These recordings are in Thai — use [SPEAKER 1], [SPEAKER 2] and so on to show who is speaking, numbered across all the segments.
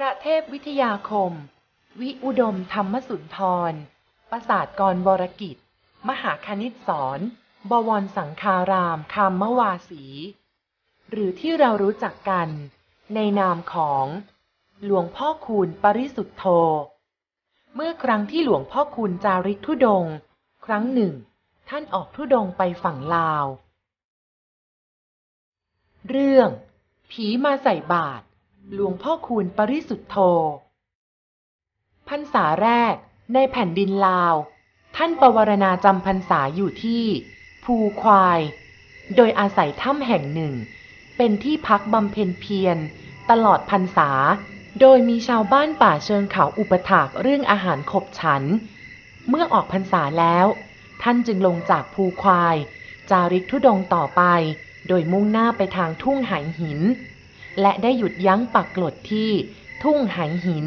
[SPEAKER 1] พระเทพวิทยาคม วิอุดมธรรมสุนทร ประสาทกรวรกิจ มหาคณิตสอน บวรสังคารามคามวาสี หรือที่เรารู้จักกัน ในนามของ หลวงพ่อคูณปริสุทธโธ เมื่อครั้งที่หลวงพ่อคูณจาริกธุดง ครั้งหนึ่ง ท่านออกธุดงไปฝั่งลาว เรื่อง ผีมาใส่บาตร หลวงพ่อคูณปริสุทธโธพรรษาแรกในแผ่นดินลาว ท่านปวารณาจำพรรษาอยู่ที่ ภูควาย โดยอาศัยถ้ำแห่งหนึ่ง เป็นที่พักบำเพ็ญเพียร ตลอดพรรษา โดยมีชาวบ้านป่าเชิงเขาอุปถากเรื่องอาหารขบฉัน เมื่อออกพรรษาแล้ว ท่านจึงลงจากภูควาย จาริกธุดงค์ต่อไป โดยมุ่งหน้าไปทางทุ่งไหหิน และได้หยุดยั้งปักกลดที่ทุ่งไหหิน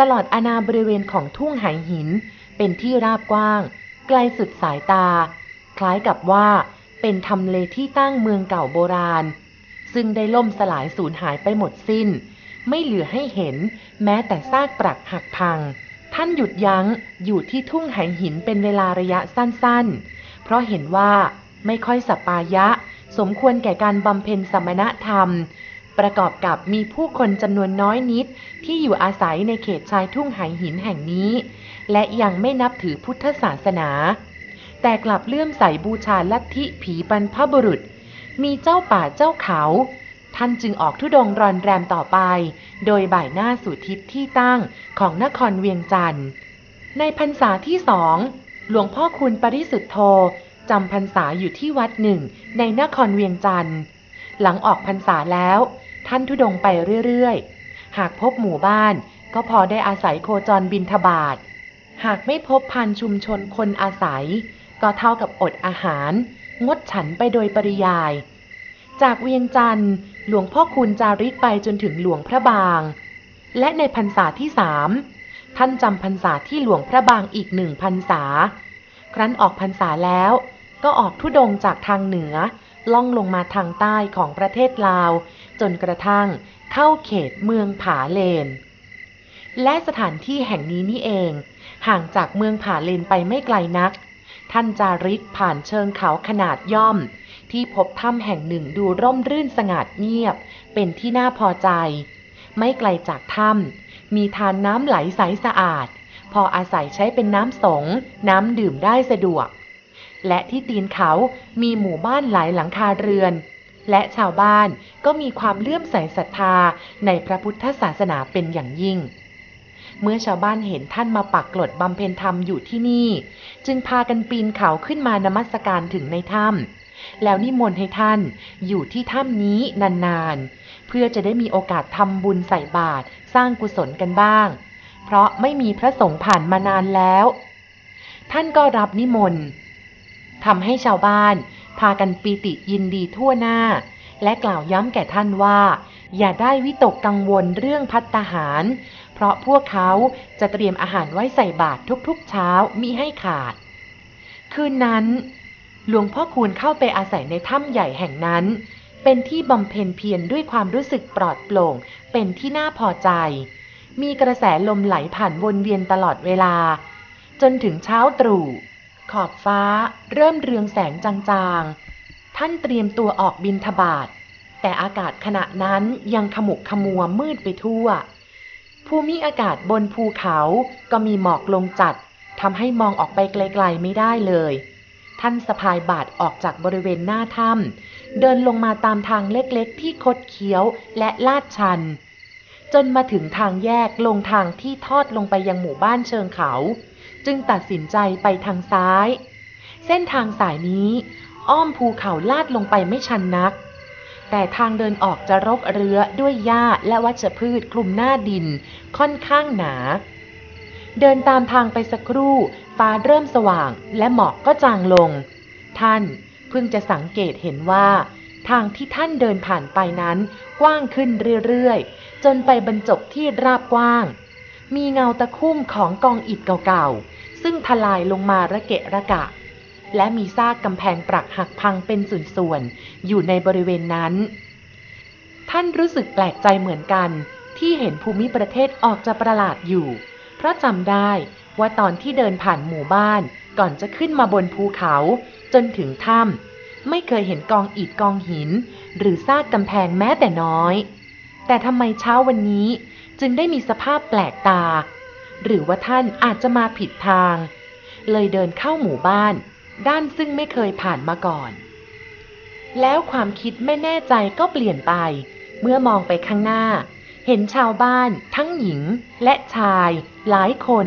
[SPEAKER 1] ตลอดอาณาบริเวณของทุ่งไหหิน เป็นที่ราบกว้าง ไกลสุดสายตา คล้ายกับว่าเป็นทำเลที่ตั้งเมืองเก่าโบราณ ซึ่งได้ล่มสลายสูญหายไปหมดสิ้น ไม่เหลือให้เห็นแม้แต่ซากปรักหักพัง ท่านหยุดยั้งอยู่ที่ทุ่งไหหินเป็นเวลาระยะสั้นๆ เพราะเห็นว่าไม่ค่อยสปายะ สมควรแก่การบำเพ็ญสมณธรรม ประกอบกับมีผู้คนจำนวนน้อยนิด ที่อยู่อาศัยในเขตชายทุ่งไหหินแห่งนี้ และยังไม่นับถือพุทธศาสนา แต่กลับเลื่อมใสบูชาลัทธิผีบรรพบุรุษ มีเจ้าป่าเจ้าเขา ท่านจึงออกทุดงรอนแรมต่อไป โดยบ่ายหน้าสู่ทิศที่ตั้งของนครเวียงจันทร์ ในพรรษาที่สองหลวงพ่อคุณปริสุทธโธจำพรรษาอยู่ที่วัดหนึ่งในนครเวียงจันทร์หลังออกพรรษาแล้ว ท่านทุดงไปเรื่อยๆ หากพบหมู่บ้านก็พอได้อาศัยโคจรบินทบาท หากไม่พบพันชุมชนคนอาศัย ก็เท่ากับอดอาหาร งดฉันไปโดยปริยาย จากเวียงจันทร์หลวงพ่อคุณจาริกไปจนถึงหลวงพระบาง และในพรรษาที่สามท่านจำพรรษาที่หลวงพระบางอีกหนึ่งพรรษา ครั้นออกพรรษาแล้วก็ออกทุดงจากทางเหนือ ล่องลงมาทางใต้ของประเทศลาว จนกระทั่งเข้าเขตเมืองผาเลน และสถานที่แห่งนี้นี่เอง ห่างจากเมืองผาเลนไปไม่ไกลนัก ท่านจาริกผ่านเชิงเขาขนาดย่อม ที่พบถ้ำแห่งหนึ่งดูร่มรื่นสงัดเงียบ เป็นที่น่าพอใจ ไม่ไกลจากถ้ำมีทานน้ำไหลใสสะอาด พออาศัยใช้เป็นน้ำสง น้ำดื่มได้สะดวกและที่ตีนเขามีหมู่บ้านหลายหลังคาเรือน และชาวบ้านก็มีความเลื่อมใสศรัทธาในพระพุทธศาสนาเป็นอย่างยิ่ง เมื่อชาวบ้านเห็นท่านมาปักกลดบำเพ็ญธรรมอยู่ที่นี่ จึงพากันปีนเขาขึ้นมานมัสการถึงในถ้ำแล้วนิมนต์ให้ท่านอยู่ที่ถ้ำนี้นานๆ เพื่อจะได้มีโอกาสทำบุญใส่บาตรสร้างกุศลกันบ้าง เพราะไม่มีพระสงฆ์ผ่านมานานแล้ว ท่านก็รับนิมนต์ทำให้ชาวบ้าน พากันปีติยินดีทั่วหน้า และกล่าวย้ำแก่ท่านว่า อย่าได้วิตกกังวลเรื่องพัตตาหาร เพราะพวกเขาจะเตรียมอาหารไว้ใส่บาตรทุกๆเช้ามิให้ขาด คืนนั้น หลวงพ่อคูณเข้าไปอาศัยในถ้ำใหญ่แห่งนั้น เป็นที่บำเพ็ญเพียรด้วยความรู้สึกปลอดโปร่ง เป็นที่น่าพอใจ มีกระแสลมไหลผ่านวนเวียนตลอดเวลา จนถึงเช้าตรู่ ขอบฟ้าเริ่มเรืองแสงจางๆ ท่านเตรียมตัวออกบินทบาท แต่อากาศขณะนั้นยังขมุกขมัวมืดไปทั่ว ภูมิอากาศบนภูเขาก็มีหมอกลงจัดทำให้มองออกไปไกลๆไม่ได้เลย ท่านสะพายบาทออกจากบริเวณหน้าถ้ำเดินลงมาตามทางเล็กๆ ที่คดเคี้ยวและลาดชัน จนมาถึงทางแยกลงทางที่ทอดลงไปยังหมู่บ้านเชิงเขา จึงตัดสินใจไปทางซ้าย เส้นทางสายนี้ อ้อมภูเขาลาดลงไปไม่ชันนัก แต่ทางเดินออกจะรกเรื้อด้วยหญ้าและวัชพืชคลุมหน้าดินค่อนข้างหนา เดินตามทางไปสักครู่ฟ้าเริ่มสว่างและหมอกก็จางลง ท่านเพิ่งจะสังเกตเห็นว่า ทางที่ท่านเดินผ่านไปนั้นกว้างขึ้นเรื่อยๆ จนไปบรรจบที่ราบกว้าง มีเงาตะคุ่มของกองอิฐเก่าๆ ซึ่งทลายลงมาระเกะระกะ และมีซากกำแพงปรักหักพังเป็นส่วนๆอยู่ในบริเวณนั้น ท่านรู้สึกแปลกใจเหมือนกัน ที่เห็นภูมิประเทศออกจะประหลาดอยู่ เพราะจำได้ว่าตอนที่เดินผ่านหมู่บ้านก่อนจะขึ้นมาบนภูเขา จนถึงถ้ำไม่เคยเห็นกองอิฐกองหิน หรือซากกำแพงแม้แต่น้อย แต่ทำไมเช้าวันนี้จึงได้มีสภาพแปลกตา หรือว่าท่านอาจจะมาผิดทาง เลยเดินเข้าหมู่บ้าน ด้านซึ่งไม่เคยผ่านมาก่อน แล้วความคิดไม่แน่ใจก็เปลี่ยนไป เมื่อมองไปข้างหน้า เห็นชาวบ้าน ทั้งหญิงและชาย หลายคน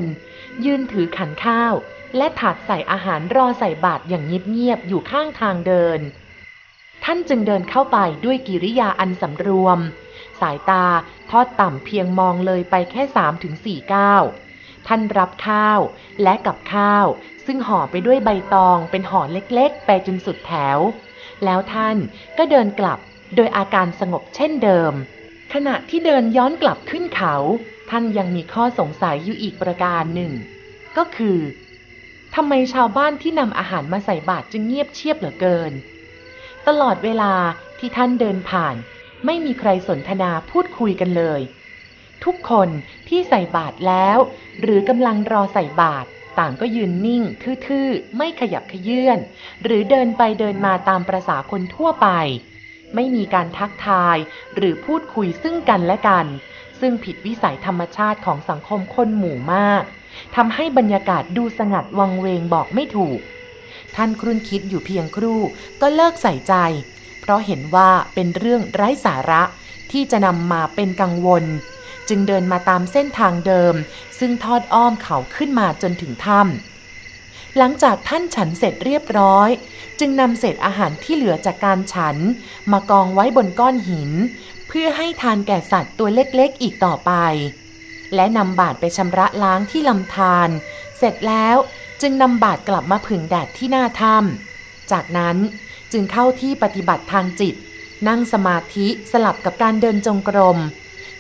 [SPEAKER 1] ยืนถือขันข้าว และถาดใส่อาหารรอใส่บาตรอย่างเงียบๆอยู่ข้างทางเดิน ท่านจึงเดินเข้าไปด้วยกิริยาอันสำรวม สายตา ทอดต่ำเพียงมองเลยไปแค่สามถึงสี่ก้าวท่านรับข้าวและกับข้าว ซึ่งห่อไปด้วยใบตองเป็นห่อเล็กๆ ไปจนสุดแถว แล้วท่านก็เดินกลับโดยอาการสงบเช่นเดิม ขณะที่เดินย้อนกลับขึ้นเขา ท่านยังมีข้อสงสัยอยู่อีกประการหนึ่ง ก็คือทำไมชาวบ้านที่นำอาหารมาใส่บาตรจึงเงียบเชียบเหลือเกิน ตลอดเวลาที่ท่านเดินผ่าน ไม่มีใครสนทนาพูดคุยกันเลย ทุกคนที่ใส่บาตรแล้ว หรือกำลังรอใส่บาตรต่างก็ยืนนิ่งทื่อๆ ไม่ขยับขยื่นหรือเดินไปเดินมาตามประษาคนทั่วไป ไม่มีการทักทายหรือพูดคุยซึ่งกันและกัน ซึ่งผิดวิสัยธรรมชาติของสังคมคนหมู่มากทำให้บรรยากาศดูสงัดวังเวงบอกไม่ถูก ท่านครุ่นคิดอยู่เพียงครู่ก็เลิกใส่ใจ เพราะเห็นว่าเป็นเรื่องไร้สาระที่จะนำมาเป็นกังวล จึงเดินมาตามเส้นทางเดิม ซึ่งทอดอ้อมเขาขึ้นมาจนถึงถ้ำหลังจากท่านฉันเสร็จเรียบร้อย จึงนำเศษอาหารที่เหลือจากการฉัน มากองไว้บนก้อนหิน เพื่อให้ทานแก่สัตว์ตัวเล็กๆอีกต่อไป และนำบาตรไปชำระล้างที่ลำธารเสร็จแล้วจึงนำบาตรกลับมาผึ่งแดดที่หน้าถ้ำจากนั้น จึงเข้าที่ปฏิบัติทางจิต นั่งสมาธิสลับกับการเดินจงกรม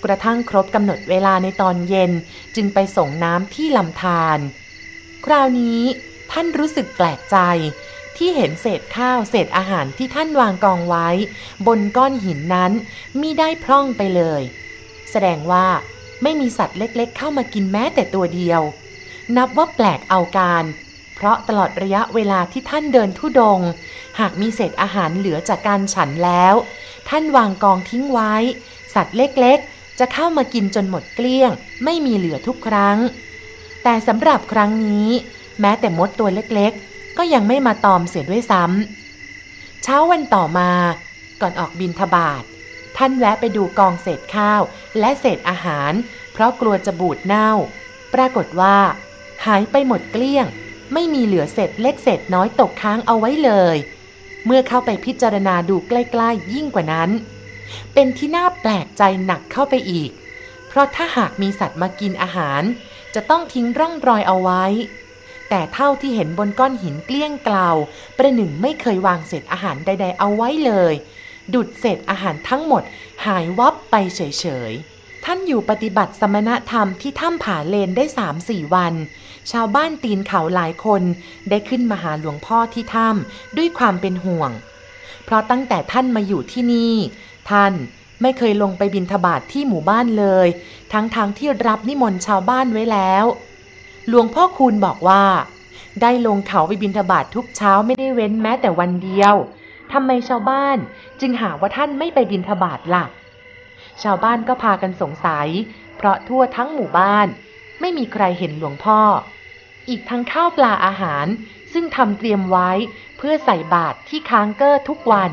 [SPEAKER 1] กระทั่งครบกำหนดเวลาในตอนเย็นจึงไปส่งน้ำที่ลำธารคราวนี้ท่านรู้สึกแปลกใจ ที่เห็นเศษข้าวเศษอาหารที่ท่านวางกองไว้ บนก้อนหินนั้นมิได้พร่องไปเลย แสดงว่าไม่มีสัตว์เล็กๆ เข้ามากินแม้แต่ตัวเดียว นับว่าแปลกเอาการ เพราะตลอดระยะเวลาที่ท่านเดินทุดง หากมีเศษอาหารเหลือจากการฉันแล้ว ท่านวางกองทิ้งไว้ สัตว์เล็กๆ จะเข้ามากินจนหมดเกลี้ยง ไม่มีเหลือทุกครั้ง แต่สำหรับครั้งนี้ แม้แต่มดตัวเล็กๆ ก็ยังไม่มาตอมเสียด้วยซ้ำเช้าวันต่อมา ก่อนออกบินทบาท ท่านแวะไปดูกองเศษข้าวและเศษอาหาร เพราะกลัวจะบูดเน่า ปรากฏว่า หายไปหมดเกลี้ยงไม่มีเหลือเศษเล็กเศษน้อยตกค้างเอาไว้เลย เมื่อเข้าไปพิจารณาดูใกล้ๆยิ่งกว่านั้น เป็นที่น่าแปลกใจหนักเข้าไปอีก เพราะถ้าหากมีสัตว์มากินอาหาร จะต้องทิ้งร่องรอยเอาไว้ แต่เท่าที่เห็นบนก้อนหินเกลี้ยงเกลาประหนึ่งไม่เคยวางเศษอาหารใด ๆ เอาไว้เลย ดุดเศษอาหารทั้งหมดหายวับไปเฉยๆท่านอยู่ปฏิบัติสมณธรรมที่ถ้ำผาเลนได้สามสี่วัน ชาวบ้านตีนเขาหลายคนได้ขึ้นมาหาหลวงพ่อที่ถ้ำด้วยความเป็นห่วง เพราะตั้งแต่ท่านมาอยู่ที่นี่ ท่านไม่เคยลงไปบินทบาทที่หมู่บ้านเลย ทั้งๆทที่รับนิมนต์ชาวบ้านไว้แล้ว หลวงพ่อคูณบอกว่า ได้ลงเขาไปบินทบาททุกเช้าไม่ได้เว้นแม้แต่วันเดียวทำไมชาวบ้านจึงหาว่าท่านไม่ไปบินทบาทล่ะ ชาวบ้านก็พากันสงสัย เพราะทั่วทั้งหมู่บ้าน ไม่มีใครเห็นหลวงพ่อ อีกทั้งข้าวปลาอาหาร ซึ่งทำเตรียมไว้เพื่อใส่บาตรที่ค้างเกอร์ทุกวัน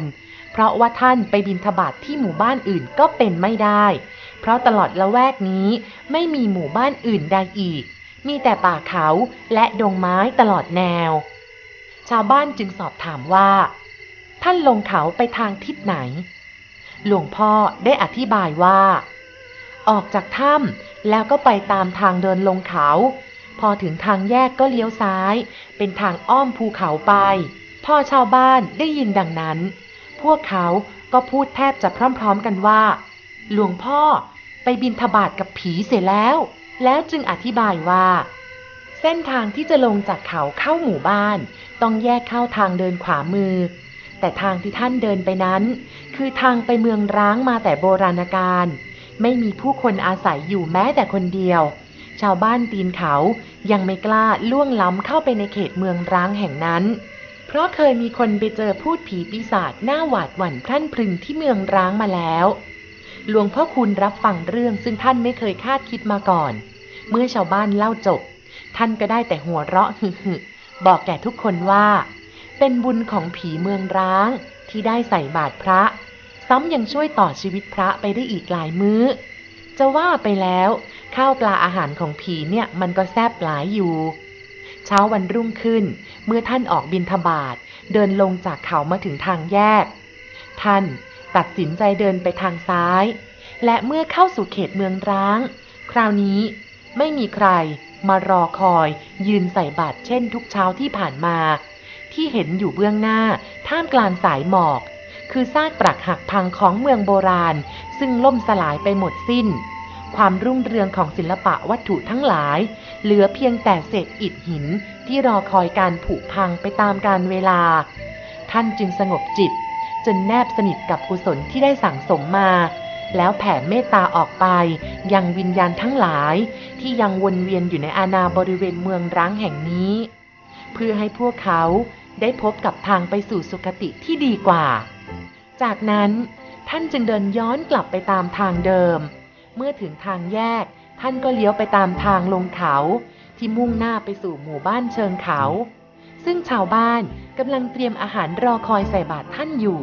[SPEAKER 1] เพราะว่าท่านไปบินทบาทที่หมู่บ้านอื่นก็เป็นไม่ได้ เพราะตลอดละแวกนี้ไม่มีหมู่บ้านอื่นใดอีก มีแต่ป่าเขาและดงไม้ตลอดแนว ชาวบ้านจึงสอบถามว่า ท่านลงเขาไปทางทิศไหน หลวงพ่อได้อธิบายว่า ออกจากถ้ำ แล้วก็ไปตามทางเดินลงเขา พอถึงทางแยกก็เลี้ยวซ้าย เป็นทางอ้อมภูเขาไปพอชาวบ้านได้ยินดังนั้น พวกเขาก็พูดแทบจะพร้อมๆกันว่า หลวงพ่อไปบินทบาทกับผีเสียแล้ว แล้วจึงอธิบายว่า เส้นทางที่จะลงจากเขาเข้าหมู่บ้าน ต้องแยกเข้าทางเดินขวามือ แต่ทางที่ท่านเดินไปนั้น คือทางไปเมืองร้างมาแต่โบราณกาล ไม่มีผู้คนอาศัยอยู่แม้แต่คนเดียว ชาวบ้านตีนเขายังไม่กล้าล่วงล้ำเข้าไปในเขตเมืองร้างแห่งนั้น เพราะเคยมีคนไปเจอพูดผีปีศาจหน้าหวาดหวั่นพรั่นพรึงที่เมืองร้างมาแล้วหลวงพ่อคุณรับฟังเรื่องซึ่งท่านไม่เคยคาดคิดมาก่อน เมื่อชาวบ้านเล่าจบ ท่านก็ได้แต่หัวเราะหึ่บอกแก่ทุกคนว่า เป็นบุญของผีเมืองร้างที่ได้ใส่บาตรพระ ซ้ำยังช่วยต่อชีวิตพระไปได้อีกหลายมื้อ จะว่าไปแล้ว ข้าวปลาอาหารของผีเนี่ยมันก็แซบหลายอยู่ เช้าวันรุ่งขึ้น เมื่อท่านออกบินทบาทเดินลงจากเขามาถึงทางแยก ท่านตัดสินใจเดินไปทางซ้าย และเมื่อเข้าสู่เขตเมืองร้าง คราวนี้ไม่มีใครมารอคอย ยืนใส่บาตรเช่นทุกเช้าที่ผ่านมา ที่เห็นอยู่เบื้องหน้าท่ามกลางสายหมอก คือซากปรักหักพังของเมืองโบราณ ซึ่งล่มสลายไปหมดสิ้น ความรุ่งเรืองของศิลปะวัตถุทั้งหลาย เหลือเพียงแต่เศษอิฐหินที่รอคอยการผุพังไปตามกาลเวลา ท่านจึงสงบจิต จนแนบสนิทกับกุศลที่ได้สั่งสมมา แล้วแผ่เมตตาออกไป ยังวิญญาณทั้งหลาย ที่ยังวนเวียนอยู่ในอาณาบริเวณเมืองร้างแห่งนี้ เพื่อให้พวกเขาได้พบกับทางไปสู่สุคติที่ดีกว่า จากนั้นท่านจึงเดินย้อนกลับไปตามทางเดิม เมื่อถึงทางแยก ท่านก็เลี้ยวไปตามทางลงเขา ที่มุ่งหน้าไปสู่หมู่บ้านเชิงเขา ซึ่งชาวบ้านกำลังเตรียมอาหารรอคอยใส่บาตรท่านอยู่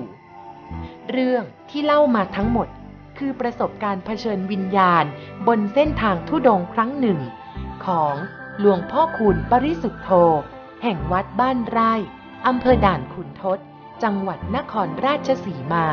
[SPEAKER 1] เรื่องที่เล่ามาทั้งหมดคือประสบการณ์เผชิญวิญญาณบนเส้นทางทุดงครั้งหนึ่ง ของหลวงพ่อคูณปริสุทธโธ แห่งวัดบ้านไร่อำเภอด่านขุนทด จังหวัดนครราชสีมา